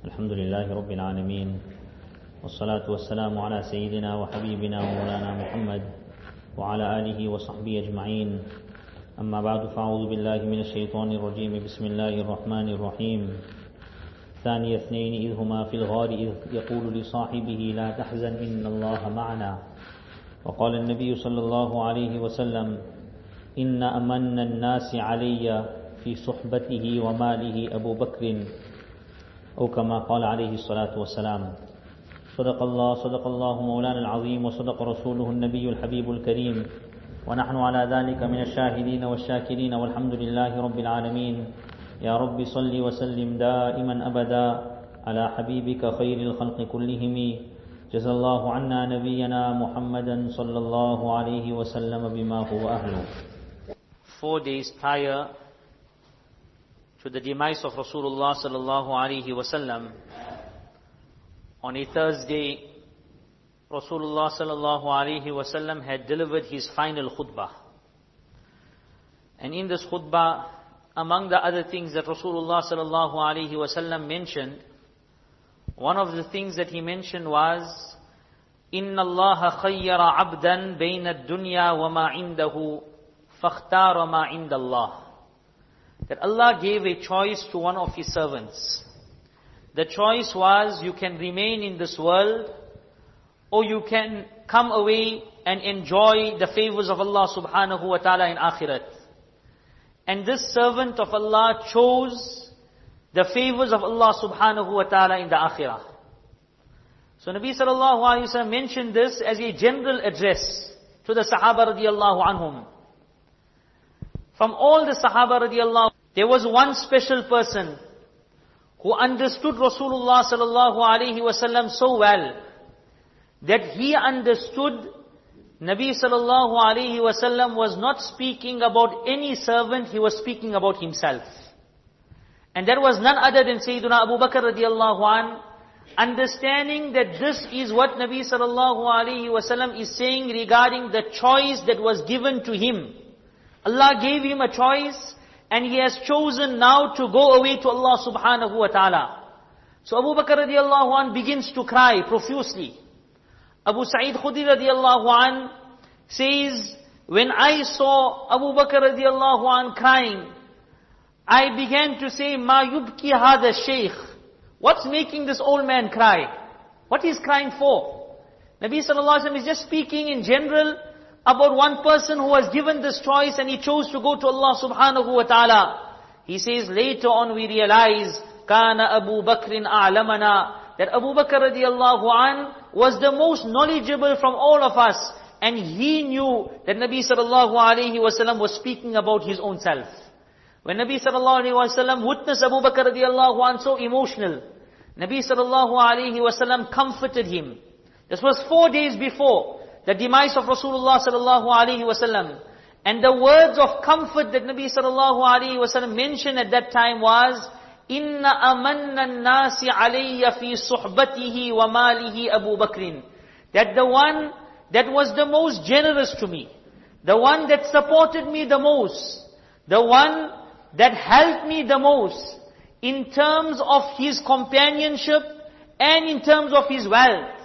الحمد لله رب العالمين والصلاة والسلام على سيدنا وحبيبنا ومولانا محمد وعلى آله وصحبه أجمعين. أما بعد فأعوذ بالله من الشيطان الرجيم. بسم الله الرحمن الرحيم. ثاني اثنين إذ هما في الغار إذ يقول لصاحبه لا تحزن إن الله معنا. وقال النبي صلى الله عليه وسلم إن أمن الناس علي في صحبته وماله أبو بكر أو كما قال عليه الصلاة والسلام. صدق الله صدق الله مولانا العظيم وصدق رسوله النبي الحبيب الكريم. ونحن على ذلك من الشاهدين والشاكرين والحمد لله رب العالمين. يا رب صل وسلم دائما أبدا على حبيبك خير الخلق كلهم. جزا الله عنا نبينا محمدا صلى الله عليه وسلم بما هو أهله. Four days prior to the demise of Rasulullah sallallahu alaihi wasallam, on a Thursday, Rasulullah sallallahu alaihi wasallam had delivered his final khutbah. And in this khutbah, among the other things that Rasulullah sallallahu alaihi wasallam mentioned, one of the things that he mentioned was, إن الله خير عبدا بين الدنيا وما عنده فاختار ما عند الله that Allah gave a choice to one of His servants. The choice was you can remain in this world or you can come away and enjoy the favors of Allah subhanahu wa ta'ala in akhirat. And this servant of Allah chose the favors of Allah subhanahu wa ta'ala in the akhirah. So Nabi sallallahu alayhi wa mentioned this as a general address to the Sahaba radiallahu anhum. From all the Sahaba radiallahu there was one special person who understood Rasulullah sallallahu alaihi wasallam so well that he understood Nabi sallallahu alaihi wasallam was not speaking about any servant, he was speaking about himself. And that was none other than Sayyidina Abu Bakr radiallahu an, understanding that this is what Nabi sallallahu alaihi wasallam is saying regarding the choice that was given to him. Allah gave him a choice and he has chosen now to go away to Allah subhanahu wa ta'ala. So Abu Bakr radiallahu an begins to cry profusely. Abu Sa'id Khudri radiallahu an says, when I saw Abu Bakr radiallahu an crying, I began to say, Ma yubki hada shaykh. What's making this old man cry? What is crying for? Nabi sallallahu alayhi wa is just speaking in general, about one person who was given this choice and he chose to go to Allah subhanahu wa ta'ala. He says, later on we realize, Kana Abu Bakrin a'lamana, that Abu Bakr radiallahu an was the most knowledgeable from all of us. And he knew that Nabi sallallahu alayhi wasallam was speaking about his own self. When Nabi sallallahu alayhi wasallam witnessed Abu Bakr radiallahu an so emotional, Nabi sallallahu alayhi wasallam comforted him. This was four days before the demise of Rasulullah sallallahu alaihi wasallam. And the words of comfort that Nabi sallallahu alaihi wasallam mentioned at that time was, Inna nasi alayya fi suhbatihi wa malihi Abu Bakrin. That the one that was the most generous to me, the one that supported me the most, the one that helped me the most, in terms of his companionship and in terms of his wealth.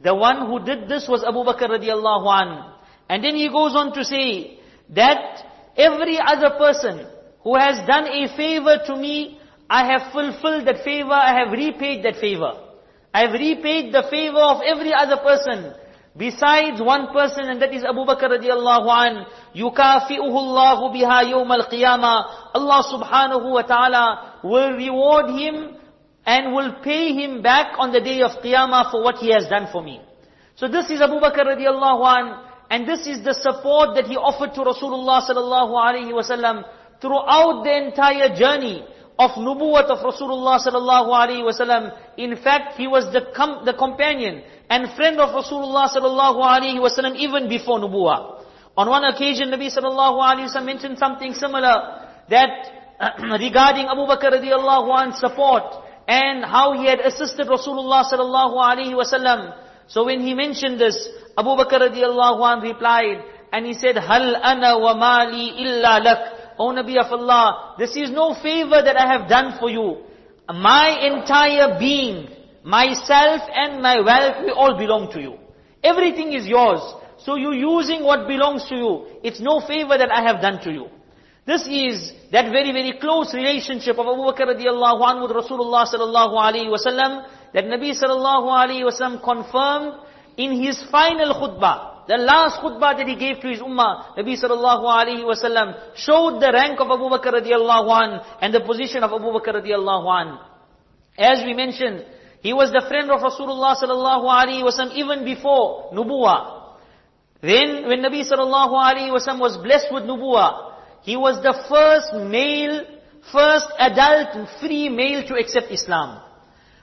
The one who did this was Abu Bakr radiallahu an. And then he goes on to say that every other person who has done a favor to me, I have fulfilled that favor, I have repaid that favor. I have repaid the favor of every other person besides one person and that is Abu Bakr radiallahu an. Yukafi'uhu Allahu biha yawm al-qiyamah. Allah subhanahu wa ta'ala will reward him and will pay him back on the day of Qiyamah for what he has done for me. So this is Abu Bakr radiallahu an, and this is the support that he offered to Rasulullah sallallahu alaihi wasallam throughout the entire journey of nubuwwat of Rasulullah sallallahu alaihi wasallam. In fact, he was the com- the companion and friend of Rasulullah sallallahu alaihi wasallam even before nubuwwah. On one occasion, Nabi sallallahu alaihi wasallam mentioned something similar that regarding Abu Bakr radiallahu an's support and how he had assisted Rasulullah sallallahu alaihi wasallam. So when he mentioned this, Abu Bakr radiallahu anh replied, and he said, Hal ana wa mali illa lak. O Nabi of Allah, this is no favor that I have done for you. my entire being, myself and my wealth, we all belong to you. Everything is yours. So you're using what belongs to you. It's no favor that I have done to you. This is that very, very close relationship of Abu Bakr radiallahu anhu with Rasulullah sallallahu alayhi wasallam that Nabi sallallahu alayhi wasallam confirmed in his final khutbah. The last khutbah that he gave to his ummah, Nabi sallallahu alayhi wasallam showed the rank of Abu Bakr radiallahu anhu and the position of Abu Bakr radiallahu anhu. As we mentioned, he was the friend of Rasulullah sallallahu alayhi wasallam even before nubuwa. Then when Nabi sallallahu alayhi wasallam was blessed with nubuwa, he was the first male, first adult free male to accept Islam.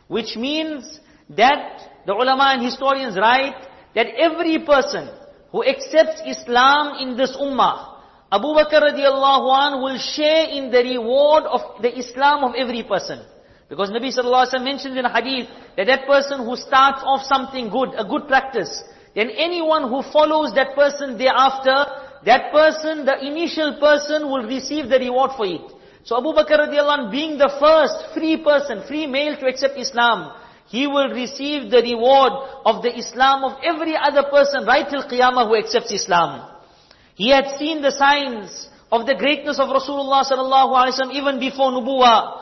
Which means that the ulama and historians write that every person who accepts Islam in this ummah, Abu Bakr radiallahu anh will share in the reward of the Islam of every person. Because Nabi sallallahu alaihi wasallam mentions in a hadith that that person who starts off something good, a good practice, then anyone who follows that person thereafter, that person, the initial person will receive the reward for it. So Abu Bakr radiallahu anh, being the first free person, free male to accept Islam, he will receive the reward of the Islam of every other person right till Qiyamah who accepts Islam. He had seen the signs of the greatness of Rasulullah sallallahu alaihi wasallam even before Nubuwa.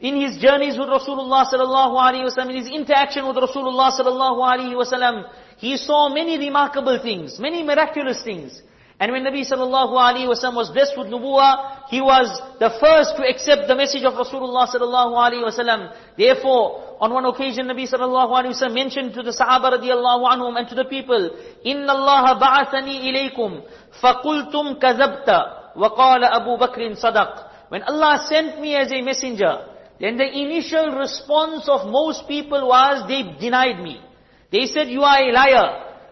In his journeys with Rasulullah sallallahu alaihi wasallam, in his interaction with Rasulullah sallallahu alaihi wasallam, he saw many remarkable things, many miraculous things. And when Nabi sallallahu alaihi wasallam was blessed with nubuwa, he was the first to accept the message of Rasulullah sallallahu alaihi wasallam. Therefore, on one occasion, Nabi sallallahu alaihi wasallam mentioned to the Sahaba radiallahu anhum and to the people, "Inna Allah ba'athani ilaykum, fakultum kazabta, wa qala Abu Bakr sadaq." When Allah sent me as a messenger, then the initial response of most people was they denied me. They said, "You are a liar.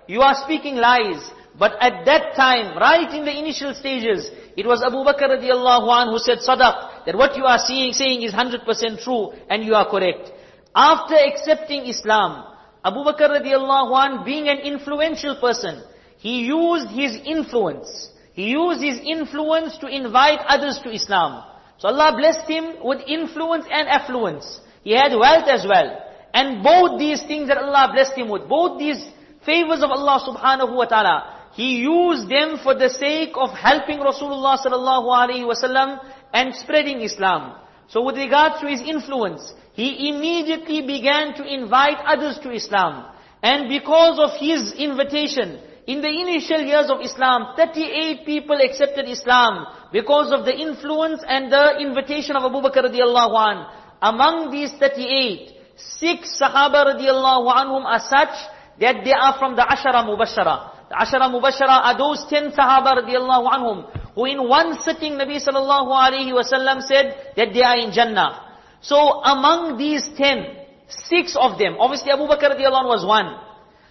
You are speaking lies." But at that time, right in the initial stages, it was Abu Bakr radiallahu anhu who said, Sadaq, that what you are seeing, saying is 100% true and you are correct. After accepting Islam, Abu Bakr radiallahu anhu being an influential person, he used his influence. He used his influence to invite others to Islam. So Allah blessed him with influence and affluence. He had wealth as well. And both these things that Allah blessed him with, both these favors of Allah subhanahu wa ta'ala, he used them for the sake of helping Rasulullah sallallahu alaihi wasallam and spreading Islam. So with regard to his influence, he immediately began to invite others to Islam. And because of his invitation, in the initial years of Islam, 38 people accepted Islam because of the influence and the invitation of Abu Bakr radiallahu an. Among these 38, six Sahaba radiallahu anhum are such that they are from the Ashara Mubashara. The Ashara Mubashara are those ten Sahaba radiallahu anhum, who in one sitting Nabi sallallahu alayhi wasallam said that they are in Jannah. So among these ten, six of them, obviously Abu Bakr radiallahu anhu was one.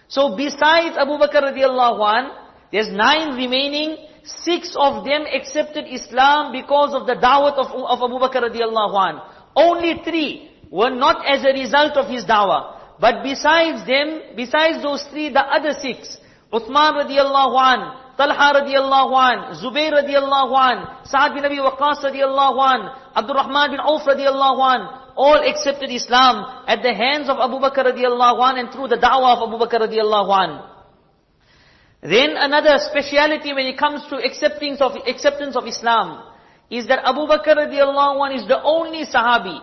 So besides Abu Bakr radiallahu anhu, there's nine remaining, six of them accepted Islam because of the da'wat of, of Abu Bakr radiallahu anhu. Only three were not as a result of his da'wah. But besides them, besides those three, the other six, Uthman radiallahu an, Talha radiallahu an, Zubair radiallahu an, Sa'ad bin Abi Waqqas radiallahu an, Abdul Rahman bin Auf radiallahu an, all accepted Islam at the hands of Abu Bakr radiallahu an and through the da'wah of Abu Bakr radiallahu an. Then another speciality when it comes to acceptance of, acceptance of Islam is that Abu Bakr radiallahu an is the only Sahabi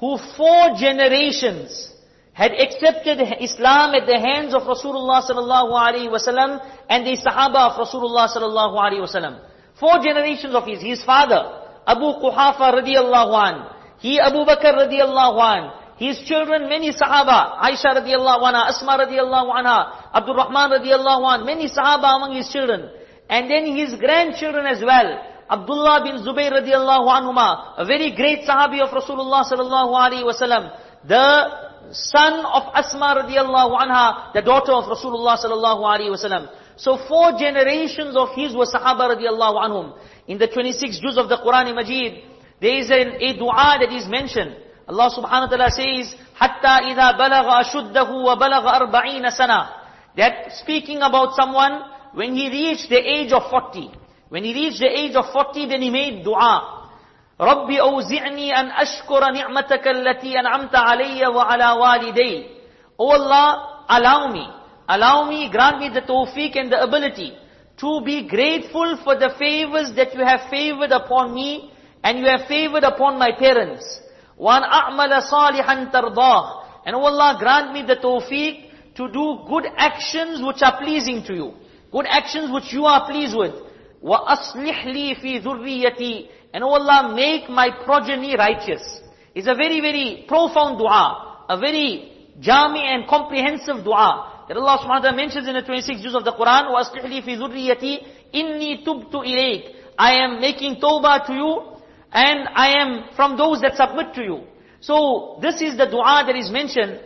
who four generations had accepted Islam at the hands of Rasulullah sallallahu alaihi wasallam and the Sahaba of Rasulullah sallallahu alaihi wasallam. Four generations of his. His father, Abu Quhafa radiallahu an. He Abu Bakr radiallahu an. His children, many Sahaba, Aisha radiallahu anha, Asma radiallahu anha, Abdul Rahman radiallahu an, many Sahaba among his children. And then his grandchildren as well. Abdullah bin Zubayr radiallahu anhuma, a very great Sahabi of Rasulullah sallallahu alaihi wasallam. The son of Asma radiallahu anha, the daughter of Rasulullah sallallahu alaihi wasallam. So four generations of his were Sahaba radiallahu anhum. In the 26 juz of the Quran Majid, there is an, a dua that is mentioned. Allah subhanahu wa ta'ala says, حَتَّى إِذَا بَلَغَ أَشُدَّهُ وَبَلَغَ أَرْبَعِينَ سَنَةً That speaking about someone, when he reached the age of 40, when he reached the age of 40, then he made dua. رب أوزعني أن أشكر نعمتك التي أنعمت علي وعلى والدي O Allah, allow me, allow me, grant me the tawfiq and the ability to be grateful for the favors that you have favored upon me and you have favored upon my parents. وَأَنْ أَعْمَلَ صَالِحًا تَرْضَاهُ And O Allah, grant me the tawfiq to do good actions which are pleasing to you. Good actions which you are pleased with. وَأَصْلِحْ لِي فِي ذُرِّيَّتِي And O Allah, make my progeny righteous. It's a very, very profound dua. A very jami and comprehensive dua. That Allah subhanahu wa ta'ala mentions in the 26th juz of the Quran, وَأَصْلِحْ لِي فِي ذُرِّيَّتِي إِنِّي تُبْتُ إِلَيْكَ I am making tawbah to you, and I am from those that submit to you. So, this is the dua that is mentioned.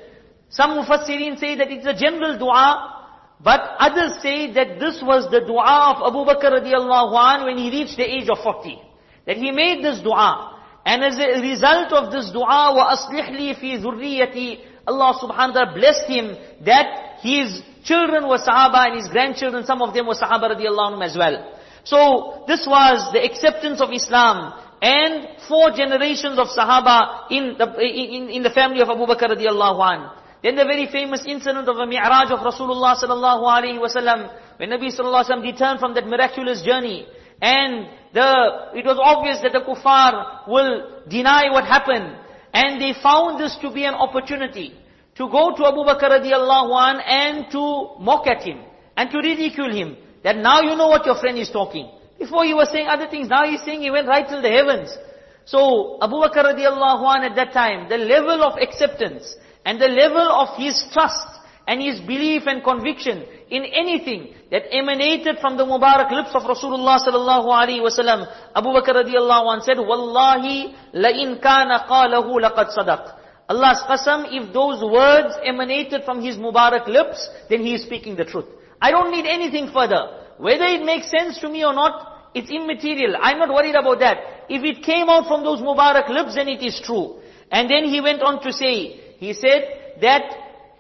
Some mufassirin say that it's a general dua, but others say that this was the dua of Abu Bakr radiallahu an when he reached the age of 40 that he made this dua. And as a result of this dua, وَأَصْلِحْ لِي فِي ذُرِّيَّتِي Allah subhanahu wa ta'ala blessed him that his children were Sahaba and his grandchildren, some of them were Sahaba radiallahu anhum as well. So, this was the acceptance of Islam and four generations of Sahaba in the, in, in the family of Abu Bakr radiallahu anhu. Then the very famous incident of the Mi'raj of Rasulullah sallallahu alaihi wasallam, when Nabi sallallahu alaihi wasallam returned from that miraculous journey, and the, it was obvious that the kuffar will deny what happened. And they found this to be an opportunity to go to Abu Bakr radiallahu an and to mock at him and to ridicule him. That now you know what your friend is talking. Before he was saying other things, now he's saying he went right till the heavens. So Abu Bakr radiallahu an at that time, the level of acceptance and the level of his trust and his belief and conviction in anything that emanated from the Mubarak lips of Rasulullah sallallahu alaihi wasallam. Abu Bakr radiallahu anh said, Wallahi la in kana qalahu laqad sadaq. Allah's qasam, if those words emanated from his Mubarak lips, then he is speaking the truth. I don't need anything further. Whether it makes sense to me or not, it's immaterial. I'm not worried about that. If it came out from those Mubarak lips, then it is true. And then he went on to say, he said that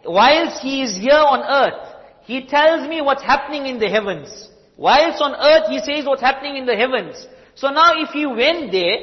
whilst he is here on earth, he tells me what's happening in the heavens. Whilst on earth, he says what's happening in the heavens. So now if he went there,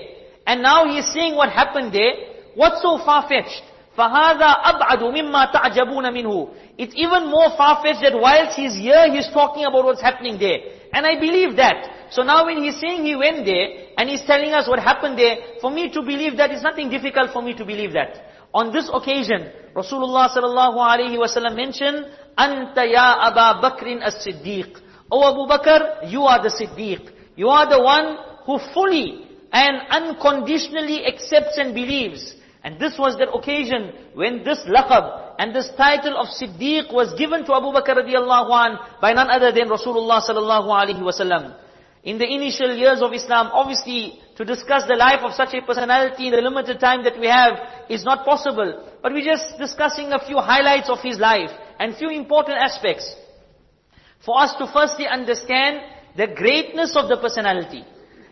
and now he is saying what happened there, what's so far-fetched? فَهَذَا أَبْعَدُ مِمَّا تَعْجَبُونَ مِنْهُ It's even more far-fetched that whilst he's here, he's talking about what's happening there. And I believe that. So now when he's saying he went there, and he's telling us what happened there, for me to believe that is nothing difficult for me to believe that. On this occasion, Rasulullah sallallahu alaihi wasallam mentioned, "Anta ya Aba Bakrin as-Siddiq." O Abu Bakr, you are the Siddiq. You are the one who fully and unconditionally accepts and believes. And this was the occasion when this laqab and this title of Siddiq was given to Abu Bakr radiallahu an by none other than Rasulullah sallallahu alaihi wasallam. In the initial years of Islam, obviously, to discuss the life of such a personality in the limited time that we have is not possible. But we're just discussing a few highlights of his life and few important aspects. For us to firstly understand the greatness of the personality.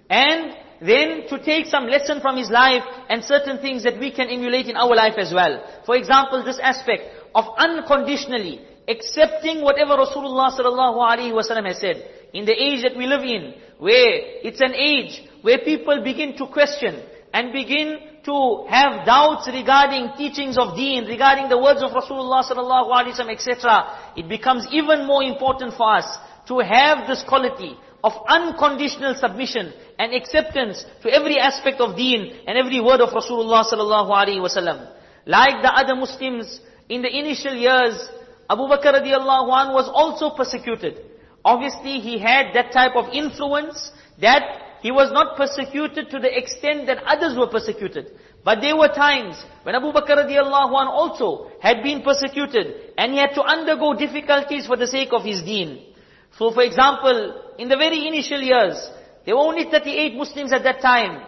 And then to take some lesson from his life and certain things that we can emulate in our life as well. For example, this aspect of unconditionally accepting whatever Rasulullah sallallahu alaihi wasallam has said. In the age that we live in, where it's an age where people begin to question and begin to have doubts regarding teachings of deen, regarding the words of Rasulullah sallallahu alaihi wasallam, etc. It becomes even more important for us to have this quality of unconditional submission and acceptance to every aspect of deen and every word of Rasulullah sallallahu alaihi wasallam. Like the other Muslims in the initial years, Abu Bakr radiallahu anh was also persecuted. Obviously, he had that type of influence that he was not persecuted to the extent that others were persecuted. But there were times when Abu Bakr radiallahu anh also had been persecuted and he had to undergo difficulties for the sake of his deen. So for example, in the very initial years, there were only 38 Muslims at that time.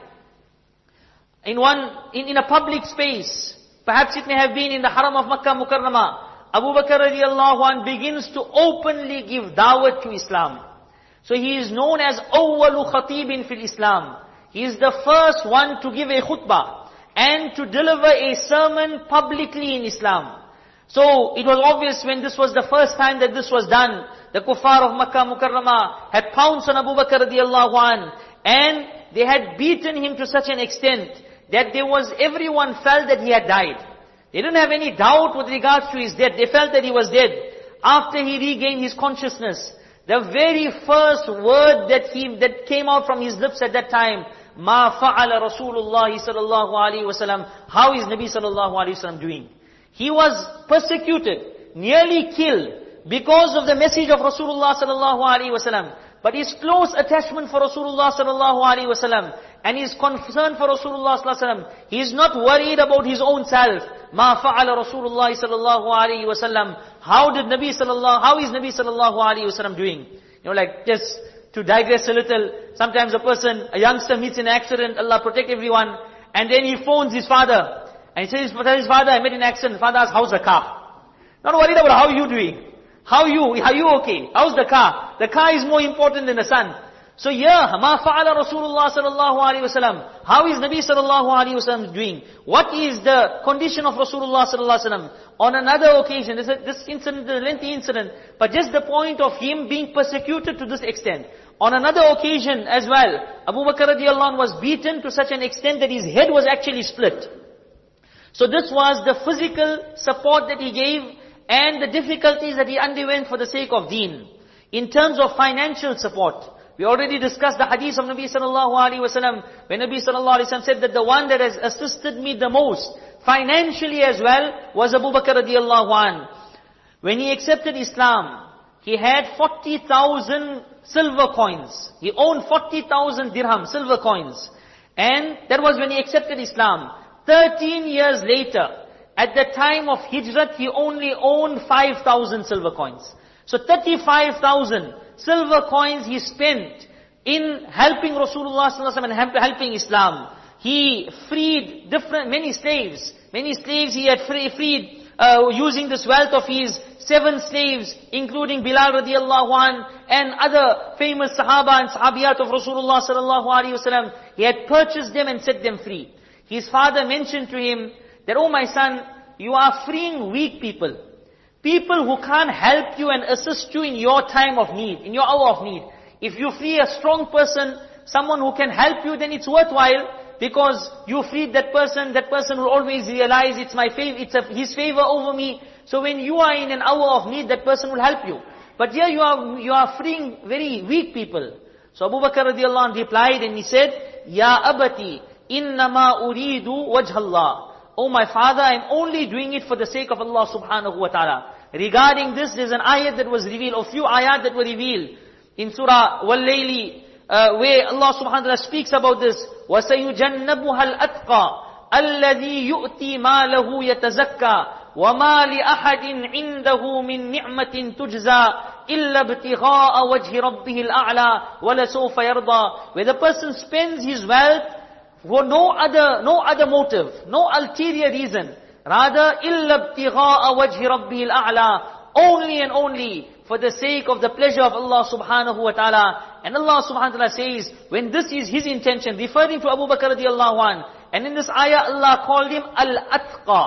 In one, in, in a public space, perhaps it may have been in the Haram of Makkah Mukarramah, Abu Bakr radiallahu anh begins to openly give dawah to Islam. So he is known as awwalu khatibin fil Islam. He is the first one to give a khutbah and to deliver a sermon publicly in Islam. So it was obvious when this was the first time that this was done, the kuffar of Makkah Mukarramah had pounced on Abu Bakr radiallahu anh and they had beaten him to such an extent that there was, everyone felt that he had died. They didn't have any doubt with regards to his death. They felt that he was dead. After he regained his consciousness, the very first word that he, that came out from his lips at that time, Ma fa'ala Rasulullah sallallahu alayhi wasallam. How is Nabi sallallahu alayhi wasallam doing? He was persecuted, nearly killed, because of the message of Rasulullah sallallahu alaihi wasallam. But his close attachment for Rasulullah sallallahu alaihi wasallam and his concern for Rasulullah sallallahu alaihi wasallam, he is not worried about his own self. Ma fa'ala Rasulullah sallallahu alaihi wasallam. How did Nabi sallallahu, how is Nabi sallallahu wasallam doing? You know, like just to digress a little, sometimes a person, a youngster meets an accident, Allah protect everyone, and then he phones his father. And he says, his father, I met an accident. Father asks, how's the car? Not worried about how you doing. How you, are you okay? How's the car? The car is more important than the son. So yeah, ma fa'ala Rasulullah sallallahu alaihi wasallam. How is Nabi sallallahu alaihi wasallam doing? What is the condition of Rasulullah sallallahu alaihi wasallam? On another occasion, this, this incident is a lengthy incident, but just the point of him being persecuted to this extent. On another occasion as well, Abu Bakr radiallahu anh was beaten to such an extent that his head was actually split. So this was the physical support that he gave and the difficulties that he underwent for the sake of deen. In terms of financial support, we already discussed the hadith of Nabi sallallahu alaihi wasallam, when Nabi sallallahu alaihi wasallam said that the one that has assisted me the most, financially as well, was Abu Bakr radiallahu an. When he accepted Islam, he had 40,000 silver coins. He owned 40,000 dirham, silver coins. And that was when he accepted Islam. 13 years later, at the time of Hijrat, he only owned 5,000 silver coins. So 35,000 silver coins he spent in helping Rasulullah and helping Islam. He freed different, many slaves. Many slaves he had free, freed uh, using this wealth of his seven slaves, including Bilal radiallahu an, and other famous Sahaba and Sahabiyat of Rasulullah sallallahu alaihi wasallam. He had purchased them and set them free. His father mentioned to him that, oh my son, you are freeing weak people. People who can't help you and assist you in your time of need, in your hour of need. If you free a strong person, someone who can help you, then it's worthwhile because you freed that person, that person will always realize it's my favor, it's a, his favor over me. So when you are in an hour of need, that person will help you. But here you are, you are freeing very weak people. So Abu Bakr radiallahu anh replied and he said, Ya abati, innama uridu wajhallah. Oh my father, I'm only doing it for the sake of Allah subhanahu wa ta'ala. Regarding this, there's an ayat that was revealed, a few ayat that were revealed. In Surah Wal-Layli, uh, where Allah subhanahu wa ta'ala speaks about this. وَسَيُجَنَّبُهَا الْأَتْقَى الَّذِي يُؤْتِي مَالَهُ يَتَزَكَّى وَمَا لِأَحَدٍ عِنْدَهُ مِنْ نِعْمَةٍ تُجْزَى إِلَّا ابْتِغَاءَ وَجْهِ رَبِّهِ الْأَعْلَى وَلَسَوْفَ يَرْضَى Where the person spends his wealth for no other, no other motive, no ulterior reason. Rather, إِلَّا ابْتِغَاءَ وَجْهِ رَبِّهِ الْأَعْلَى Only and only for the sake of the pleasure of Allah subhanahu wa ta'ala. And Allah subhanahu wa ta'ala says, when this is his intention, referring to Abu Bakr radiallahu an, and in this ayah Allah called him Al-Atqa.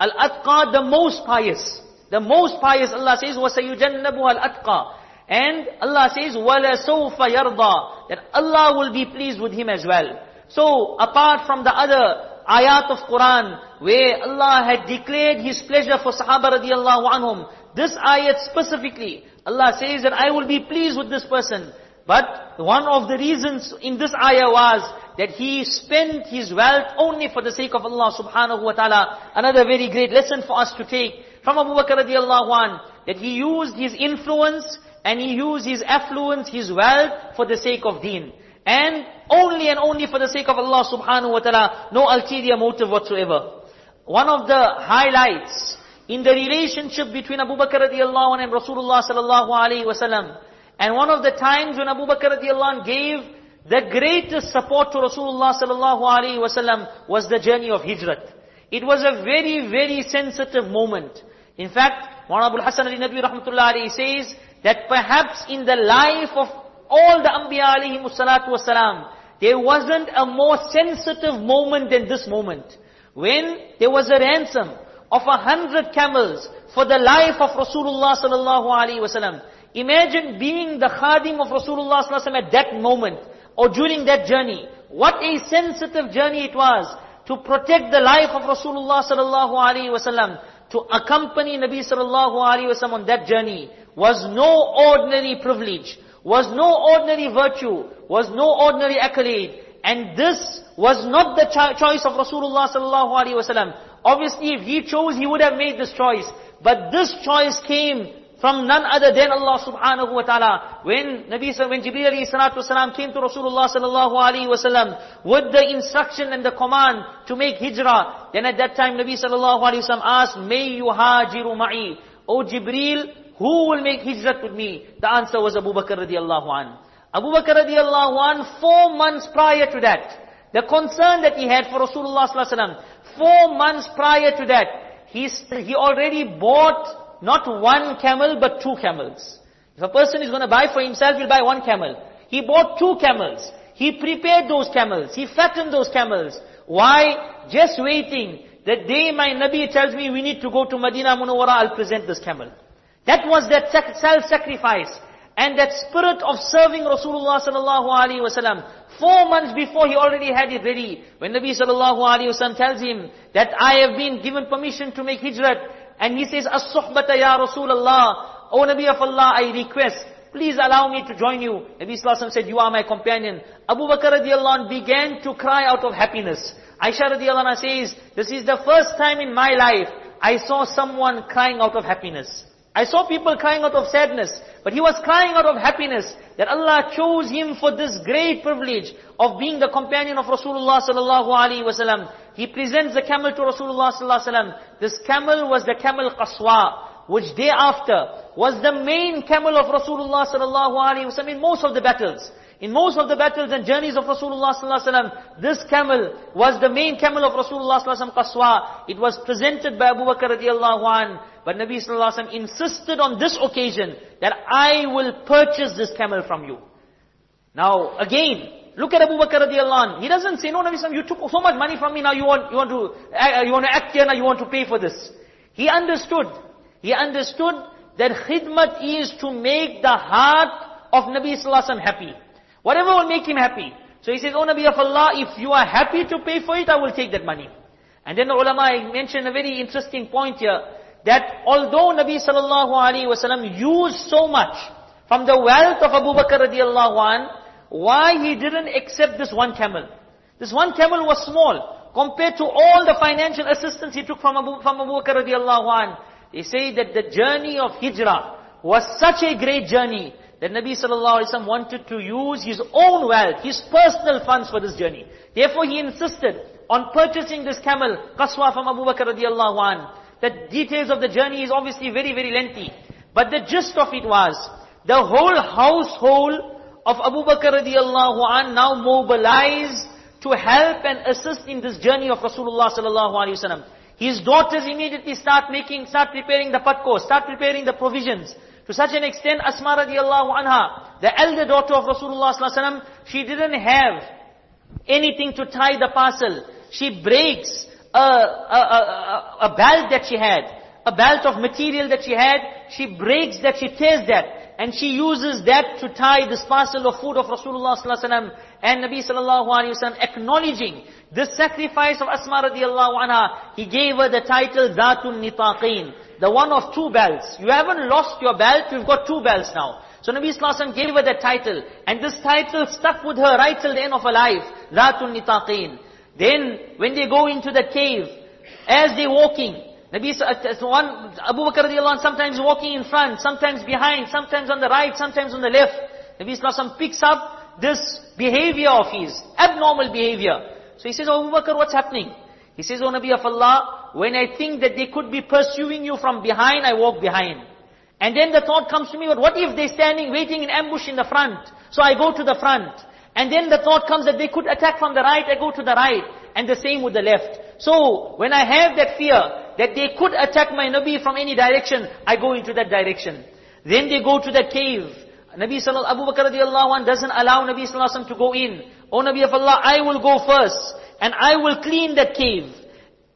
Al-Atqa, the most pious. The most pious, Allah says, وَسَيُجَنَّبُهَا الْأَتْقَى And Allah says, وَلَسَوْفَ يَرْضَى That Allah will be pleased with him as well. So, apart from the other ayat of Quran, where Allah had declared His pleasure for Sahaba radiallahu anhum, this ayat specifically, Allah says that I will be pleased with this person. But one of the reasons in this ayah was that he spent his wealth only for the sake of Allah subhanahu wa ta'ala. Another very great lesson for us to take from Abu Bakr radiallahu anh, that he used his influence and he used his affluence, his wealth for the sake of deen. And only and only for the sake of Allah subhanahu wa ta'ala, no ulterior motive whatsoever. One of the highlights in the relationship between Abu Bakr radiallahu anh and Rasulullah sallallahu alayhi wasallam, and one of the times when Abu Bakr radiallahu anh gave the greatest support to Rasulullah sallallahu alayhi wasallam was the journey of Hijrat. It was a very, very sensitive moment. In fact, one Abu Hassan Ali Nadwi rahmatullah says that perhaps in the life of all the Anbiya alayhi salatu wasalam, there wasn't a more sensitive moment than this moment. When there was a ransom of a hundred camels for the life of Rasulullah sallallahu alaihi wasallam. Imagine being the khadim of Rasulullah sallallahu alaihi wasallam at that moment. or during that journey. What a sensitive journey it was to protect the life of Rasulullah sallallahu alaihi wasallam, to accompany Nabi sallallahu alaihi wasallam on that journey was no ordinary privilege, was no ordinary virtue, was no ordinary accolade. And this was not the cho- choice of Rasulullah sallallahu alaihi wasallam. Obviously, if he chose, he would have made this choice. But this choice came from none other than Allah subhanahu wa ta'ala. When Nabi when Jibreel alayhi salatu wasalam came to Rasulullah sallallahu alayhi wasallam with the instruction and the command to make hijrah, then at that time Nabi sallallahu alayhi wasallam asked, May you hajiru ma'i? O Jibreel, who will make hijrah with me? The answer was Abu Bakr radiallahu an. Abu Bakr radiallahu an, four months prior to that, the concern that he had for Rasulullah sallallahu alayhi wasallam, four months prior to that, he, he already bought not one camel, but two camels. If a person is going to buy for himself, he'll buy one camel. He bought two camels. He prepared those camels. He fattened those camels. Why? Just waiting. The day my Nabi tells me we need to go to Medina Munawwara, I'll present this camel. That was that self-sacrifice. And that spirit of serving Rasulullah sallallahu alaihi wasallam. Four months before he already had it ready. When Nabi sallallahu alaihi wasallam tells him that I have been given permission to make hijrat, and he says, As-suhbata ya Rasulullah. O Nabi of Allah, I request, please allow me to join you. Nabi Sallallahu said, you are my companion. Abu Bakr radiallahu anh began to cry out of happiness. Aisha radiallahu anh says, this is the first time in my life I saw someone crying out of happiness. I saw people crying out of sadness, but he was crying out of happiness that Allah chose him for this great privilege of being the companion of Rasulullah sallallahu alaihi wasallam. He presents the camel to Rasulullah sallallahu alaihi wasallam. This camel was the camel Qaswa, which day after was the main camel of Rasulullah sallallahu alaihi wasallam in most of the battles. In most of the battles and journeys of Rasulullah sallallahu alaihi wasallam, this camel was the main camel of Rasulullah sallallahu Qaswa. It was presented by Abu Bakr radiallahu an. But Nabi sallallahu Alaihi Wasallam insisted on this occasion that I will purchase this camel from you. Now again, look at Abu Bakr radiallahu an. He doesn't say, no Nabi sallallahu you took so much money from me, now you want, you want to, uh, you want to act here, now you want to pay for this. He understood. He understood that khidmat is to make the heart of Nabi sallallahu happy. Whatever will make him happy. So he says, Oh Nabi of Allah, if you are happy to pay for it, I will take that money. And then the ulama mentioned a very interesting point here, that although Nabi sallallahu alaihi wasallam used so much from the wealth of Abu Bakr radiallahu an, why he didn't accept this one camel? This one camel was small compared to all the financial assistance he took from Abu, from Abu Bakr radiallahu an. They say that the journey of hijrah was such a great journey that Nabi sallallahu alaihi wasallam wanted to use his own wealth, his personal funds for this journey. Therefore he insisted on purchasing this camel, Qaswa from Abu Bakr radiallahu an. The details of the journey is obviously very, very lengthy. But the gist of it was, the whole household of Abu Bakr radiallahu an now mobilized to help and assist in this journey of Rasulullah sallallahu alaihi wasallam. His daughters immediately start making, start preparing the patko, start preparing the provisions. To such an extent, Asma radiallahu anha, the elder daughter of Rasulullah sallallahu she didn't have anything to tie the parcel. She breaks a, a, a, a, belt that she had, a belt of material that she had, she breaks that, she tears that, and she uses that to tie this parcel of food of Rasulullah sallallahu alaihi wasallam and Nabi sallallahu alaihi wasallam acknowledging this sacrifice of Asma radiallahu anha, he gave her the title Zatun Nitaqeen, the one of two belts. You haven't lost your belt, you've got two belts now. So Nabi Sallallahu Alaihi Wasallam gave her that title. And this title stuck with her right till the end of her life. Zatun Nitaqeen. Then, when they go into the cave, as they're walking, Nabi uh, one, Abu Bakr sometimes walking in front, sometimes behind, sometimes on the right, sometimes on the left. Nabi Sallallahu picks up this behavior of his, abnormal behavior. So he says, oh, Abu Bakr, what's happening? He says, O Nabi of Allah, when I think that they could be pursuing you from behind, I walk behind. And then the thought comes to me, but what if they're standing, waiting in ambush in the front? So I go to the front. And then the thought comes that they could attack from the right, I go to the right. And the same with the left. So, when I have that fear, that they could attack my Nabi from any direction, I go into that direction. Then they go to the cave. Nabi sallallahu Abu Bakr radiallahu anh doesn't allow Nabi sallallahu to go in. O Nabi of Allah, I will go first and I will clean that cave.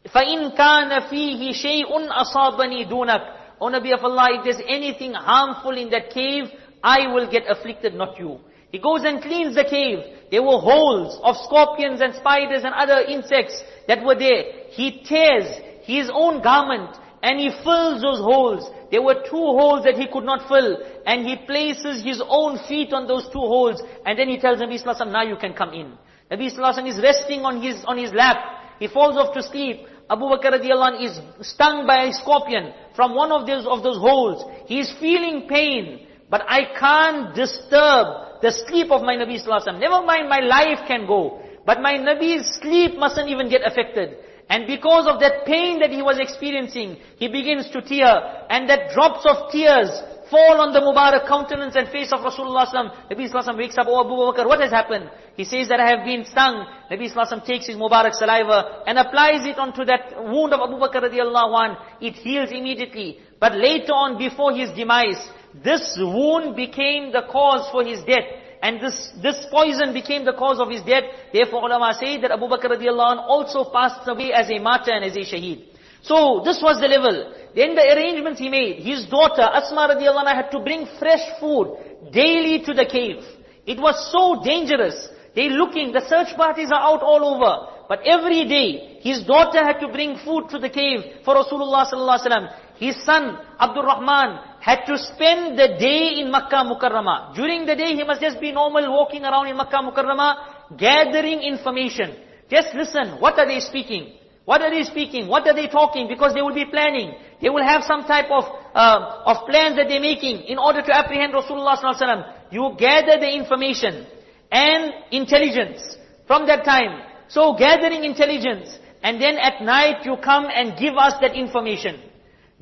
فَإِن كَانَ فِيهِ شَيْءٌ أَصَابَنِي دُونَكَ O Nabi of Allah, if there's anything harmful in that cave, I will get afflicted, not you. He goes and cleans the cave. There were holes of scorpions and spiders and other insects that were there. He tears his own garment and he fills those holes. There were two holes that he could not fill and he places his own feet on those two holes and then he tells Nabi Sallallahu now you can come in. Nabi Sallallahu is resting on his, on his lap. He falls off to sleep. Abu Bakr radiallahu is stung by a scorpion from one of those, of those holes. He is feeling pain. But I can't disturb the sleep of my Nabi Sallallahu Alaihi Wasallam. Never mind my life can go. But my Nabi's sleep mustn't even get affected. And because of that pain that he was experiencing, he begins to tear. And that drops of tears fall on the Mubarak countenance and face of Rasulullah sallallahu Nabi sallallahu wakes up, oh Abu Bakr, what has happened? He says that I have been stung. Nabi sallallahu takes his Mubarak saliva and applies it onto that wound of Abu Bakr radiallahu anh. It heals immediately. But later on, before his demise, this wound became the cause for his death. And this, this poison became the cause of his death. Therefore ulama say that Abu Bakr radiallahu anh also passed away as a martyr and as a shaheed. So this was the level. Then the arrangements he made. His daughter Asma radiallahu anh had to bring fresh food daily to the cave. It was so dangerous. They looking, the search parties are out all over. But every day, his daughter had to bring food to the cave for Rasulullah sallallahu alaihi wasallam. His son, Abdul Rahman, had to spend the day in Makkah Mukarramah. During the day, he must just be normal walking around in Makkah Mukarramah, gathering information. Just listen, what are they speaking? What are they speaking? What are they talking? Because they will be planning. They will have some type of, uh, of plans that they're making in order to apprehend Rasulullah You gather the information and intelligence from that time. So gathering intelligence and then at night you come and give us that information.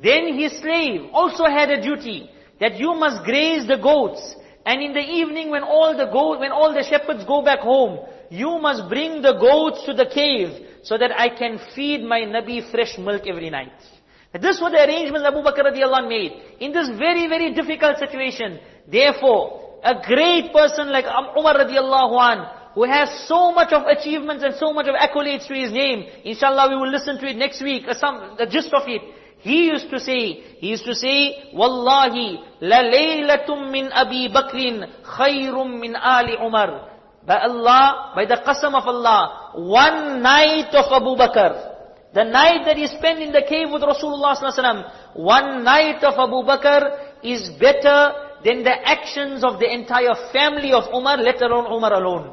Then his slave also had a duty that you must graze the goats. And in the evening when all the goat, when all the shepherds go back home, you must bring the goats to the cave so that I can feed my Nabi fresh milk every night. This was the arrangements Abu Bakr radiallahu made. In this very, very difficult situation. Therefore, a great person like Umar radiallahu an, who has so much of achievements and so much of accolades to his name. Inshallah, we will listen to it next week, some, the gist of it. He used to say, he used to say, Wallahi, la laylatum min Abi Bakrin khayrum min Ali Umar. By Allah, by the qasam of Allah, one night of Abu Bakr, the night that he spent in the cave with Rasulullah sallallahu one night of Abu Bakr is better than the actions of the entire family of Umar, let alone Umar alone.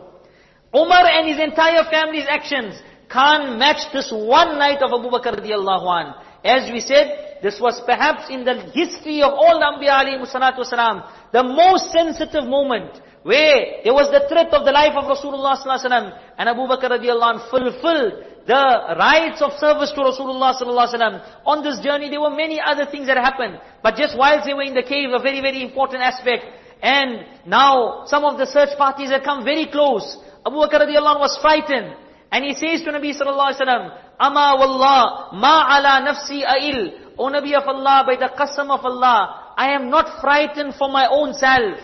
Umar and his entire family's actions can't match this one night of Abu Bakr radiallahu anh. As we said, this was perhaps in the history of all the Anbiya alayhi wasalam, the most sensitive moment where there was the threat of the life of Rasulullah sallallahu alaihi wasallam and Abu Bakr radiallahu anh fulfilled the rights of service to Rasulullah sallallahu alaihi wasallam. On this journey there were many other things that happened. But just whilst they were in the cave, a very, very important aspect. And now some of the search parties had come very close. Abu Bakr radiallahu anh was frightened. And he says to Nabi sallallahu alaihi wasallam, Ama wallah, ma ala nafsi a'il. O Nabi of Allah, by the qasam of Allah, I am not frightened for my own self.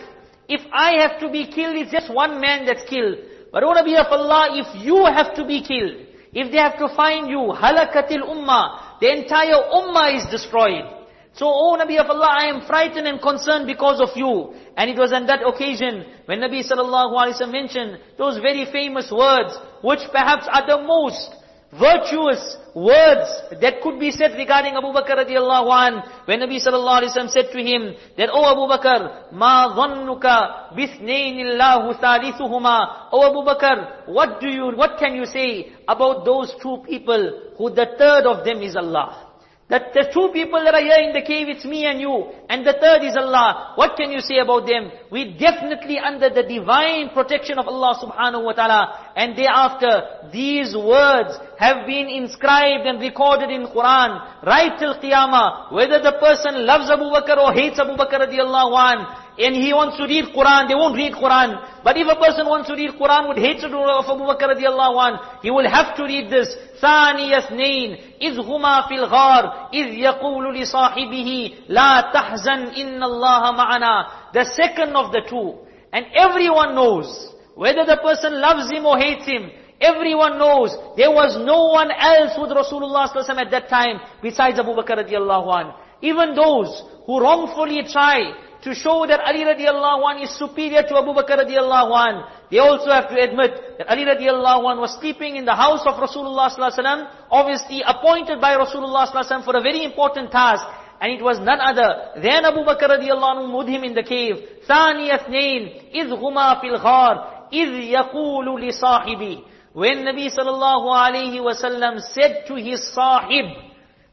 If I have to be killed, it's just one man that's killed. But O Nabi of Allah, if you have to be killed, if they have to find you, halakatil ummah, the entire ummah is destroyed. So, O Nabi of Allah, I am frightened and concerned because of you. And it was on that occasion when Nabi sallallahu alaihi wasallam mentioned those very famous words, which perhaps are the most virtuous words that could be said regarding Abu Bakr radiallahu an, when Nabi sallallahu alaihi wasallam said to him that, Oh Abu Bakr, ma dhannuka bisnaynillahu thalithuhuma. Oh Abu Bakr, what do you, what can you say about those two people who the third of them is Allah? That the two people that are here in the cave, it's me and you. And the third is Allah. What can you say about them? We definitely under the divine protection of Allah subhanahu wa ta'ala. And thereafter, these words have been inscribed and recorded in Quran. Right till Qiyamah. Whether the person loves Abu Bakr or hates Abu Bakr radiallahu anh and he wants to read Quran, they won't read Quran. But if a person wants to read Quran with hatred of Abu Bakr radiallahu anh, he will have to read this. ثاني اثنين إذ هما في الغار إذ يقول لصاحبه لا تحزن إن الله معنا The second of the two. And everyone knows, whether the person loves him or hates him, everyone knows there was no one else with Rasulullah at that time besides Abu Bakr radiallahu anh. Even those who wrongfully try to show that Ali radiallahu anh is superior to Abu Bakr radiallahu anh. They also have to admit that Ali radiallahu anh was sleeping in the house of Rasulullah sallallahu alaihi wasallam, obviously appointed by Rasulullah sallallahu alaihi wasallam for a very important task. And it was none other than Abu Bakr radiallahu anhu with him in the cave. ثاني اثنين إذ هما في الغار إذ يقول لصاحبه When Nabi sallallahu alayhi wasallam said to his sahib,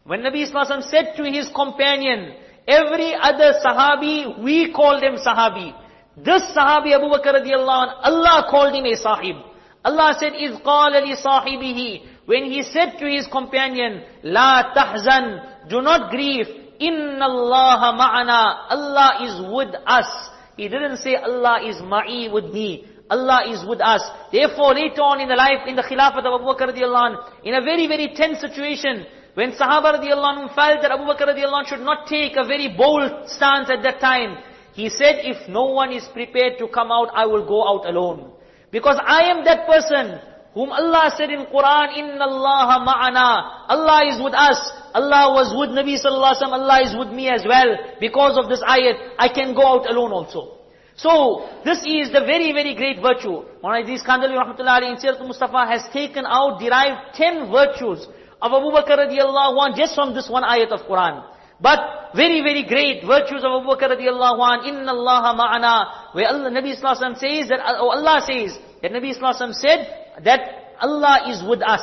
when Nabi sallallahu said to his companion, every other sahabi, we call them sahabi. This sahabi Abu Bakr radiallahu anh, Allah called him a sahib. Allah said, إِذْ قَالَ لِصَاحِبِهِ When he said to his companion, لَا تَحْزَنْ Do not grieve. إِنَّ اللَّهَ مَعَنَا Allah is with us. He didn't say Allah is ma'i with me. Allah is with us. Therefore, later on in the life, in the Khilafat of Abu Bakr radiallahu anh, in a very, very tense situation, when Sahaba radiallahu anh felt that Abu Bakr radiallahu should not take a very bold stance at that time, he said, if no one is prepared to come out, I will go out alone. Because I am that person whom Allah said in Quran, Inna Allah ma'ana. Allah is with us. Allah was with Nabi sallallahu alaihi wasallam. Allah is with me as well. Because of this ayat, I can go out alone also. So, this is the very, very great virtue. Maulana Idris Kandhlawi rahmatullahi in Sirat Mustafa has taken out, derived 10 virtues of Abu Bakr radiallahu anh just from this one ayat of Quran. But very, very great virtues of Abu Bakr radiallahu anh, Inna Allah ma'ana, where Allah, Nabi Sallallahu says that, or Allah says, that Nabi Sallallahu said that Allah is with us.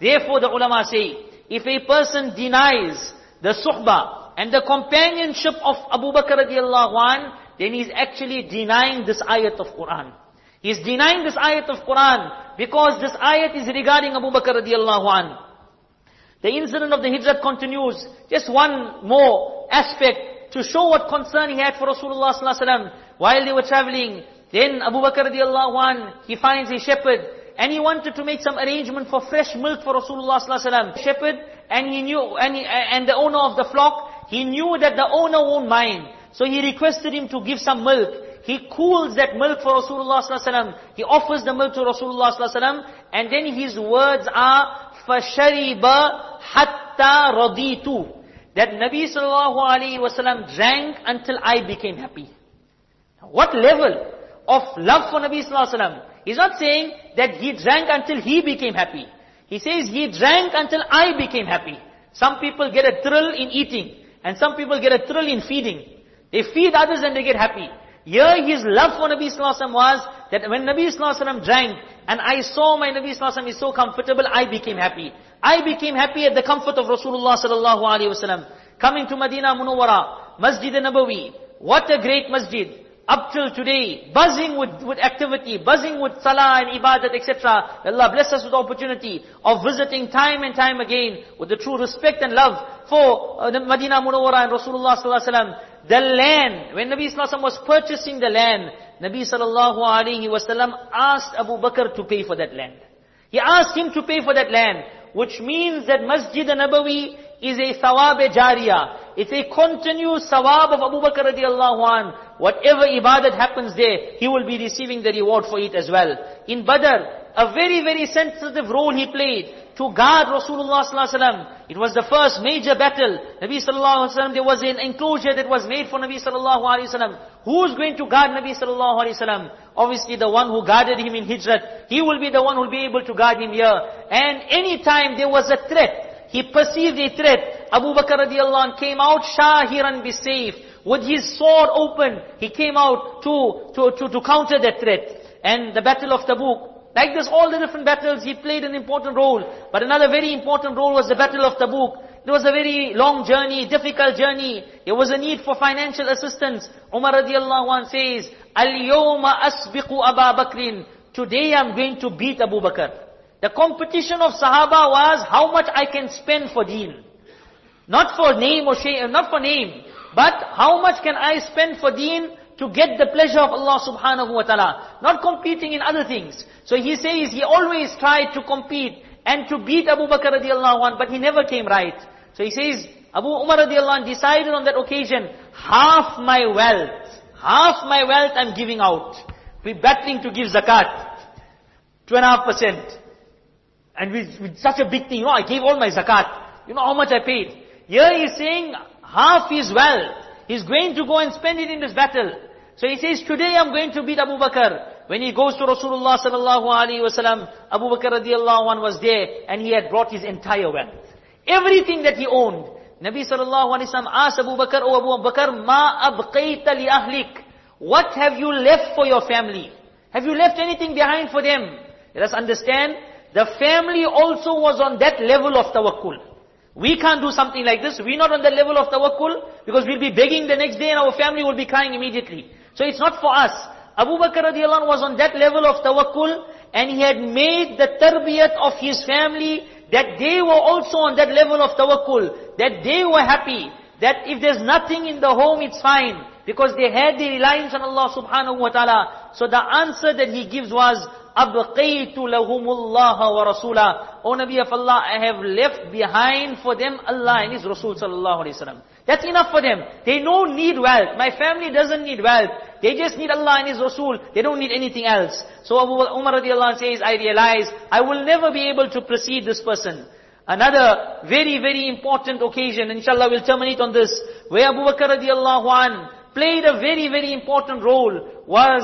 Therefore the ulama say, if a person denies the suhbah and the companionship of Abu Bakr radiallahu anh, then he's actually denying this ayat of Quran. He's denying this ayat of Quran because this ayat is regarding Abu Bakr radiallahu an. The incident of the hijrat continues. Just one more aspect to show what concern he had for Rasulullah sallallahu while they were traveling. Then Abu Bakr radiallahu an, he finds a shepherd and he wanted to make some arrangement for fresh milk for Rasulullah sallallahu. Shepherd and he knew and, he, and the owner of the flock, he knew that the owner won't mind. So he requested him to give some milk. He cools that milk for Rasulullah sallallahu He offers the milk to Rasulullah sallallahu and then his words are فَشَرِبَ حَتَّى رَضِيتُ That Nabi sallallahu alayhi wasallam drank until I became happy. What level of love for Nabi sallallahu alayhi He's not saying that he drank until he became happy. He says he drank until I became happy. Some people get a thrill in eating, and some people get a thrill in feeding. They feed others and they get happy. Here his love for Nabi Sallallahu was that when Nabi Sallallahu drank and I saw my Nabi Sallallahu is so comfortable, I became happy. I became happy at the comfort of Rasulullah Sallallahu Alaihi Wasallam. Coming to Medina Munawwara, Masjid Nabawi, what a great masjid up till today, buzzing with, with activity, buzzing with salah and ibadat, etc. Allah bless us with the opportunity of visiting time and time again with the true respect and love for uh, the Madinah Munawwara and Rasulullah sallallahu alaihi wasallam. The land, when Nabi sallallahu was purchasing the land, Nabi sallallahu alaihi wasallam asked Abu Bakr to pay for that land. He asked him to pay for that land, which means that Masjid An Nabawi is a thawab jariyah. It's a continuous sawab of Abu Bakr radiallahu an. Whatever ibadat happens there, he will be receiving the reward for it as well. In Badr, a very, very sensitive role he played to guard Rasulullah sallallahu. It was the first major battle. Nabi sallallahu alaihi there was an enclosure that was made for Nabi sallallahu alaihi wasallam. Who's going to guard Nabi sallallahu alaihi wasallam? Obviously the one who guarded him in Hijrat, he will be the one who will be able to guard him here. And any time there was a threat, he perceived a threat. Abu Bakr radiallahu anh came out shahiran be safe With his sword open, he came out to, to, to, to counter that threat. And the battle of Tabuk, like this, all the different battles, he played an important role. But another very important role was the battle of Tabuk. It was a very long journey, difficult journey. There was a need for financial assistance. Umar radiallahu anh says, Al-yawma asbiqu Abu Bakrin. Today I'm going to beat Abu Bakr. The competition of Sahaba was how much I can spend for deen. Not for name or shame, not for name, but how much can I spend for deen to get the pleasure of Allah subhanahu wa ta'ala. Not competing in other things. So he says he always tried to compete and to beat Abu Bakr radiallahu anh, but he never came right. So he says, Abu Umar radiallahu anh decided on that occasion, half my wealth, half my wealth I'm giving out. We're battling to give zakat. Two and a half percent. And with, with such a big thing, you know, I gave all my zakat. You know how much I paid. Here he's saying half his wealth. He's going to go and spend it in this battle. So he says, today I'm going to beat Abu Bakr. When he goes to Rasulullah sallallahu alaihi wasallam, Abu Bakr radiallahu anhu was there and he had brought his entire wealth. Everything that he owned. Nabi sallallahu alaihi wasallam asked Abu Bakr, Oh Abu Bakr, ma abqayta li ahlik. What have you left for your family? Have you left anything behind for them? Let us understand, the family also was on that level of tawakkul. We can't do something like this. We're not on the level of tawakkul because we'll be begging the next day and our family will be crying immediately. So it's not for us. Abu Bakr radiallahu was on that level of tawakkul and he had made the tarbiyat of his family that they were also on that level of tawakkul, that they were happy, that if there's nothing in the home, it's fine. Because they had the reliance on Allah subhanahu wa ta'ala. So the answer that he gives was, أَبْقَيْتُ لَهُمُ اللَّهَ وَرَسُولَهُ O Nabi of Allah, I have left behind for them Allah and His Rasul sallallahu alayhi wa That's enough for them. They don't need wealth. My family doesn't need wealth. They just need Allah and His Rasul. They don't need anything else. So Abu Umar radiallahu says, I realize I will never be able to precede this person. Another very, very important occasion, inshallah we'll terminate on this, where Abu Bakr radiallahu an played a very, very important role was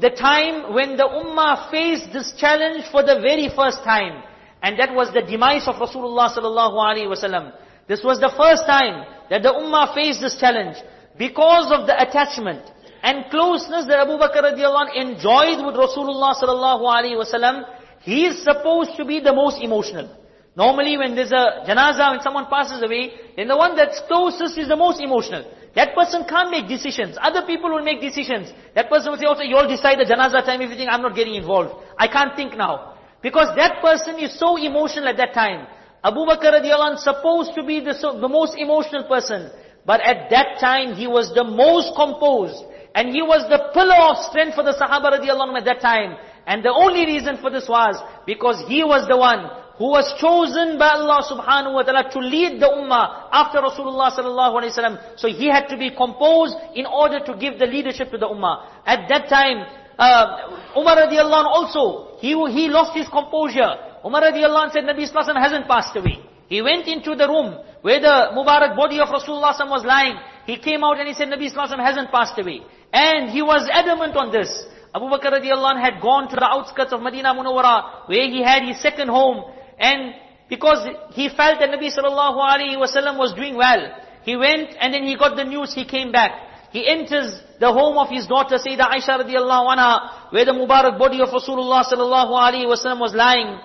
the time when the ummah faced this challenge for the very first time. And that was the demise of Rasulullah sallallahu alaihi wasallam. This was the first time that the ummah faced this challenge. Because of the attachment and closeness that Abu Bakr radiallahu anh enjoyed with Rasulullah sallallahu alaihi wasallam, he is supposed to be the most emotional. Normally when there's a janaza, when someone passes away, then the one that's closest is the most emotional. That person can't make decisions. Other people will make decisions. That person will say, also, you all decide the janaza time, everything, I'm not getting involved. I can't think now. Because that person is so emotional at that time. Abu Bakr radiallahu supposed to be the, the most emotional person. But at that time, he was the most composed. And he was the pillar of strength for the Sahaba radiallahu at that time. And the only reason for this was because he was the one who was chosen by Allah subhanahu wa ta'ala to lead the ummah after Rasulullah sallallahu alayhi wasallam. So he had to be composed in order to give the leadership to the ummah. At that time, uh, Umar radiallahu anh also, he, he lost his composure. Umar radiallahu said, Nabi Sallallahu hasn't passed away. He went into the room where the Mubarak body of Rasulullah was lying. He came out and he said, Nabi Sallallahu hasn't passed away. And he was adamant on this. Abu Bakr radiallahu had gone to the outskirts of Medina Munawwara, where he had his second home. And because he felt that Nabi sallallahu alaihi wasallam was doing well, he went and then he got the news, he came back. He enters the home of his daughter Sayyidah Aisha radiallahu anha, where the Mubarak body of Rasulullah sallallahu alaihi wasallam was lying.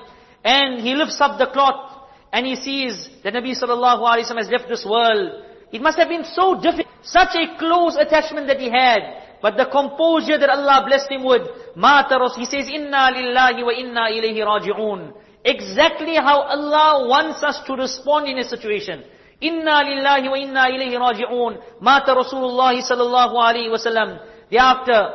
And he lifts up the cloth and he sees that Nabi sallallahu alaihi has left this world. It must have been so difficult, such a close attachment that he had. But the composure that Allah blessed him with, Mataros, he says, Inna lillahi wa inna ilayhi raji'un. Exactly how Allah wants us to respond in a situation. Inna lillahi wa inna ilayhi raji'un. Mata Rasulullah sallallahu alayhi wasallam. Thereafter,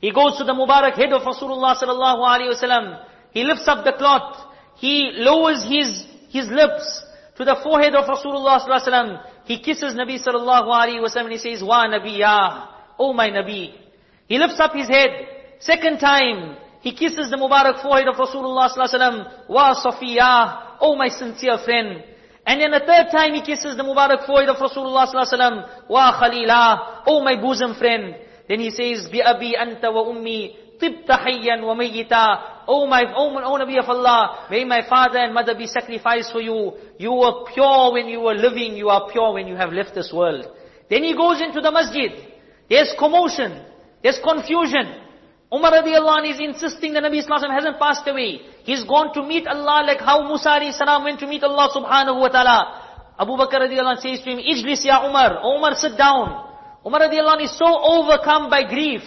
he goes to the Mubarak head of Rasulullah sallallahu alayhi wasallam. He lifts up the cloth. He lowers his, his lips to the forehead of Rasulullah sallallahu alayhi wasallam. He kisses Nabi sallallahu alayhi wasallam and he says, Wa Nabiya, O my Nabi. He lifts up his head. Second time, he kisses the Mubarak forehead of Rasulullah sallallahu alaihi wasallam. Wa Safiya, O my sincere friend. And then the third time he kisses the Mubarak forehead of Rasulullah sallallahu alaihi wasallam. Wa Khalila, O my bosom friend. Then he says, Bi abi anta wa ummi, tibta wa mayyita. Oh my, oh, oh Nabi of Allah, may my father and mother be sacrificed for you. You were pure when you were living, you are pure when you have left this world. Then he goes into the masjid. There's commotion. There's confusion. Umar radiallahu anh is insisting that Nabi Islam hasn't passed away. He's gone to meet Allah like how Musa salam went to meet Allah subhanahu wa ta'ala. Abu Bakr radiallahu anh says to him, Ijlis ya Umar. Umar, sit down. Umar radiallahu anh is so overcome by grief.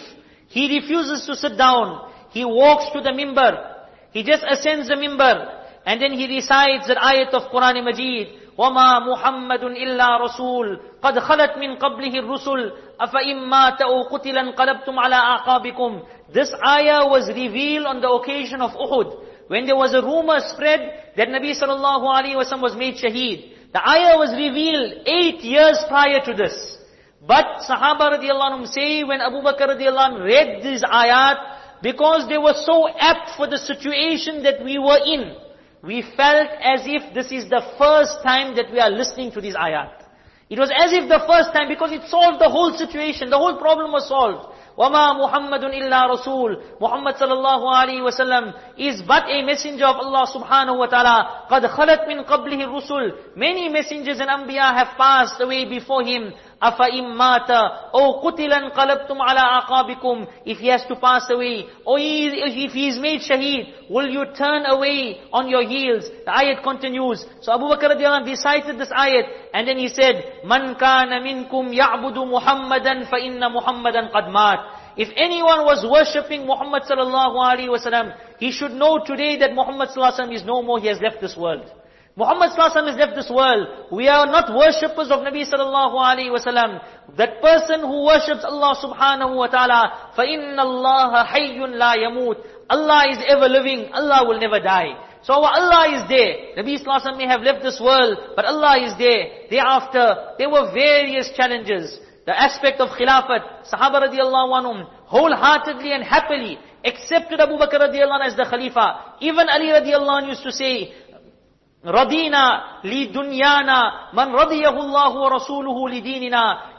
He refuses to sit down. He walks to the mimbar. He just ascends the mimbar. And then he recites that ayat of Quran Majid. وما محمد إلا رسول قد خلت من قبله الرسل أفإن مات أو قتل انقلبتم على أعقابكم This ayah was revealed on the occasion of Uhud when there was a rumor spread that Nabi sallallahu alaihi wasallam was made shaheed. The ayah was revealed eight years prior to this. But Sahaba radiallahu anhum say when Abu Bakr radiallahu anhu read these ayat, because they were so apt for the situation that we were in, we felt as if this is the first time that we are listening to these ayat. It was as if the first time, because it solved the whole situation, the whole problem was solved. وَمَا مُحَمَّدٌ إِلَّا رَسُولٌ Muhammad sallallahu alayhi wa sallam is but a messenger of Allah subhanahu wa ta'ala. قَدْ خَلَتْ مِنْ قَبْلِهِ الرُّسُلُ Many messengers and anbiya have passed away before him. O qutilan qalabtum ala aqabikum. If he has to pass away, or if he is made shaheed, will you turn away on your heels? The ayat continues. So Abu Bakr radiallahu recited this ayat, and then he said, Man kana minkum ya'budu Muhammadan fa inna Muhammadan qad mat. If anyone was worshipping Muhammad sallallahu alaihi wasallam, he should know today that Muhammad sallallahu alaihi wasallam is no more, he has left this world. Muhammad sallallahu has left this world. We are not worshippers of Nabi sallallahu alaihi wasallam. That person who worships Allah subhanahu wa ta'ala, فَإِنَّ اللَّهَ حَيٌّ لَا يَمُوتُ Allah is ever living. Allah will never die. So Allah is there. Nabi sallallahu may have left this world, but Allah is there. Thereafter, there were various challenges. The aspect of Khilafat, Sahaba radiallahu anhum, wholeheartedly and happily accepted Abu Bakr radiallahu as the Khalifa. Even Ali radiallahu anhu used to say,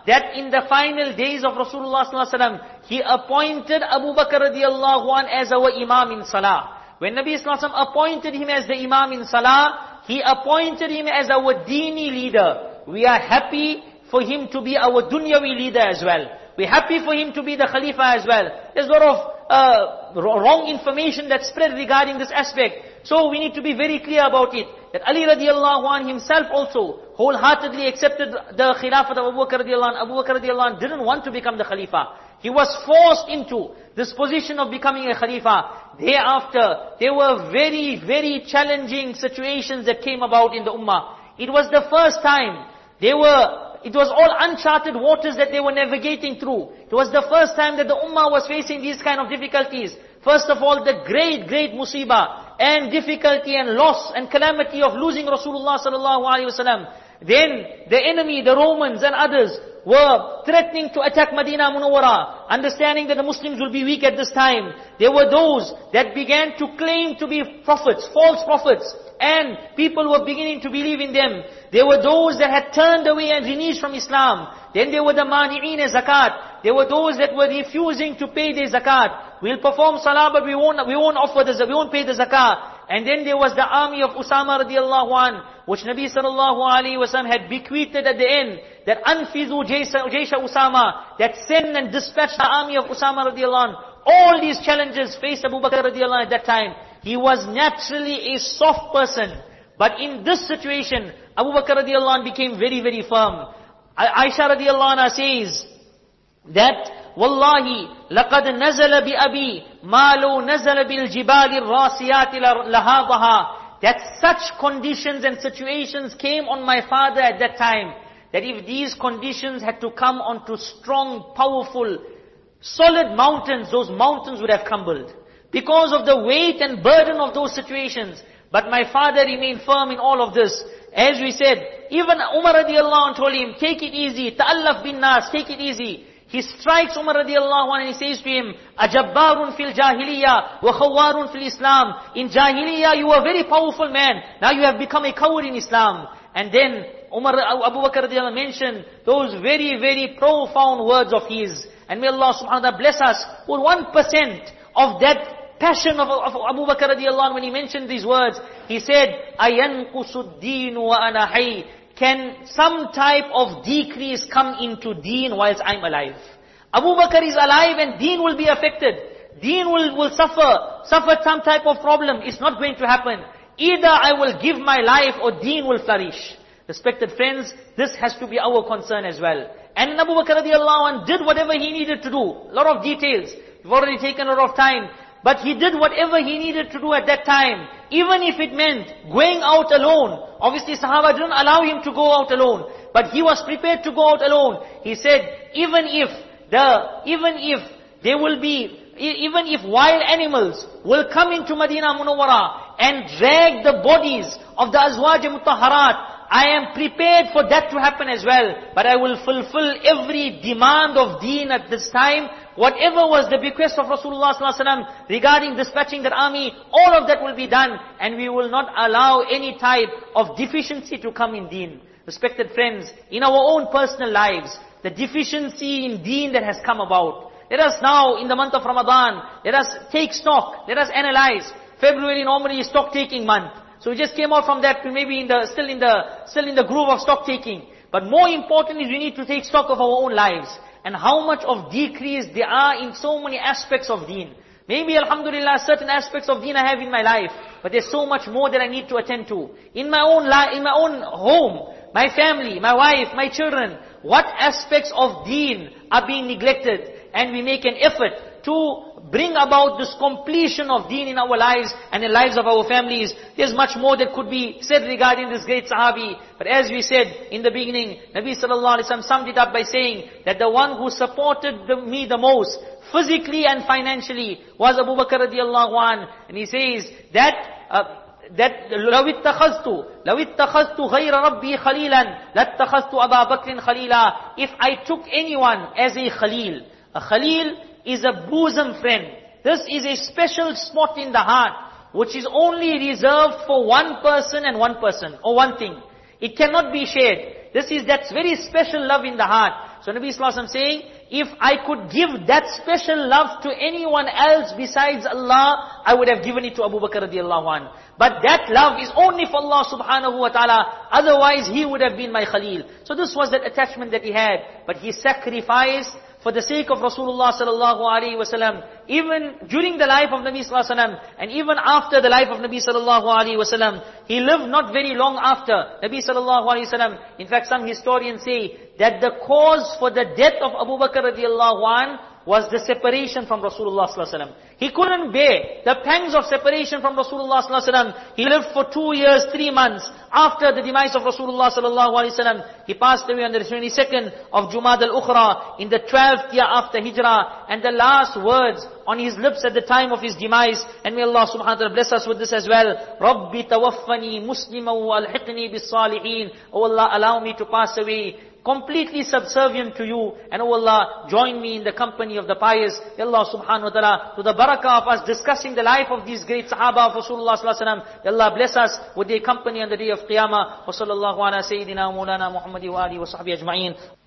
that in the final days of Rasulullah sallallahu alaihi wasallam, he appointed Abu Bakr radiallahu an as our imam in salah. When Nabi sallallahu alaihi wasallam appointed him as the imam in salah, he appointed him as our dini leader. We are happy for him to be our dunyawi leader as well. We're happy for him to be the Khalifa as well. There's a lot of uh, wrong information that spread regarding this aspect. So we need to be very clear about it. That Ali radiallahu anh himself also wholeheartedly accepted the Khilafat of Abu Bakr radiallahu anh. Abu Bakr radiallahu anh didn't want to become the Khalifa. He was forced into this position of becoming a Khalifa. Thereafter, there were very, very challenging situations that came about in the Ummah. It was the first time. There were it was all uncharted waters that they were navigating through. It was the first time that the Ummah was facing these kind of difficulties. First of all, the great, great musibah and difficulty and loss and calamity of losing Rasulullah sallallahu alaihi wasallam. Then the enemy, the Romans and others were threatening to attack Medina Munawwara, understanding that the Muslims will be weak at this time. There were those that began to claim to be prophets, false prophets, and people were beginning to believe in them. There were those that had turned away and reneged from Islam. Then there were the mani'een zakat. There were those that were refusing to pay their zakat. We'll perform salah but we won't, we won't offer the, we won't pay the zakat. And then there was the army of Usama radiallahu an, which Nabi sallallahu alayhi wasallam had bequeathed at the end, that anfizu jaysha Usama, that send and dispatch the army of Usama radiallahu an. All these challenges faced Abu Bakr radiallahu at that time. He was naturally a soft person. But in this situation, Abu Bakr radiallahu anh became very, very firm. Aisha radiallahu anha says that والله لقد نزل بأبي ما لو نزل بالجبال الراسيات لهاضها that such conditions and situations came on my father at that time that if these conditions had to come onto strong, powerful, solid mountains, those mountains would have crumbled. Because of the weight and burden of those situations. But my father remained firm in all of this. As we said, even Umar radiallahu anh told him, take it easy, ta'allaf bin nas, take it easy. He strikes Umar radiallahu anh and he says to him, Ajabbarun fil jahiliyyah wa khawarun fil Islam. In jahiliyyah you were a very powerful man. Now you have become a coward in Islam. And then Umar Abu Bakr radiallahu mentioned those very, very profound words of his. And may Allah subhanahu wa ta'ala bless us with one percent of that passion of, of Abu Bakr radiallahu anh, when he mentioned these words, he said, أَيَنْقُسُ الدِّينُ وَأَنَا حَيٍّ Can some type of decrease come into deen whilst I'm alive? Abu Bakr is alive and deen will be affected. Deen will, will suffer, suffer some type of problem. It's not going to happen. Either I will give my life or deen will flourish. Respected friends, this has to be our concern as well. And Abu Bakr radiallahu anh did whatever he needed to do. A lot of details. We've already taken a lot of time. But he did whatever he needed to do at that time. Even if it meant going out alone. Obviously Sahaba didn't allow him to go out alone. But he was prepared to go out alone. He said, even if the, even if there will be, even if wild animals will come into Medina Munawwara and drag the bodies of the Azwaj Mutahharat, I am prepared for that to happen as well. But I will fulfill every demand of deen at this time Whatever was the bequest of Rasulullah ﷺ regarding dispatching that army, all of that will be done and we will not allow any type of deficiency to come in deen. Respected friends, in our own personal lives, the deficiency in deen that has come about. Let us now, in the month of Ramadan, let us take stock, let us analyze. February normally is stock taking month. So we just came out from that maybe in the, still in the, still in the groove of stock taking. But more important is we need to take stock of our own lives and how much of decrease there are in so many aspects of deen. Maybe alhamdulillah certain aspects of deen I have in my life, but there's so much more that I need to attend to. In my own life, in my own home, my family, my wife, my children, what aspects of deen are being neglected and we make an effort to bring about this completion of deen in our lives and in the lives of our families. There's much more that could be said regarding this great Sahabi. But as we said in the beginning, Nabi sallallahu alaihi wasallam summed it up by saying that the one who supported the, me the most, physically and financially, was Abu Bakr radiallahu an. And he says that uh, that لو اتخذت لو اتخذت غير ربي خليلا لاتخذت أبا بكر خليلا if I took anyone as a khalil a khalil is a bosom friend. This is a special spot in the heart, which is only reserved for one person and one person, or one thing. It cannot be shared. This is that very special love in the heart. So Nabi Sallallahu Alaihi saying, if I could give that special love to anyone else besides Allah, I would have given it to Abu Bakr radiallahu anh. But that love is only for Allah subhanahu wa ta'ala. Otherwise, he would have been my Khalil. So this was that attachment that he had. But he sacrificed for the sake of Rasulullah sallallahu alaihi wasallam, even during the life of Nabi sallallahu alaihi wasallam, and even after the life of Nabi sallallahu alaihi wasallam, he lived not very long after Nabi sallallahu alaihi wasallam. In fact, some historians say that the cause for the death of Abu Bakr radiallahu an was the separation from Rasulullah He couldn't bear the pangs of separation from Rasulullah He lived for two years, three months after the demise of Rasulullah He passed away on the 22nd of Jumad al-Ukhra in the 12th year after Hijrah. And the last words on his lips at the time of his demise, and may Allah subhanahu wa ta'ala bless us with this as well. Rabbi tawaffani muslima wa alhiqni bis salihin. Oh Allah, allow me to pass away completely subservient to you. And oh Allah, join me in the company of the pious. Allah subhanahu wa ta'ala, to the barakah of us discussing the life of these great Sahaba of Rasulullah sallallahu alaihi wasallam. Allah bless us with their company on the day of Qiyamah. Wa sallallahu ala Sayyidina Mawlana Muhammadi wa alihi wa sahbihi ajma'in.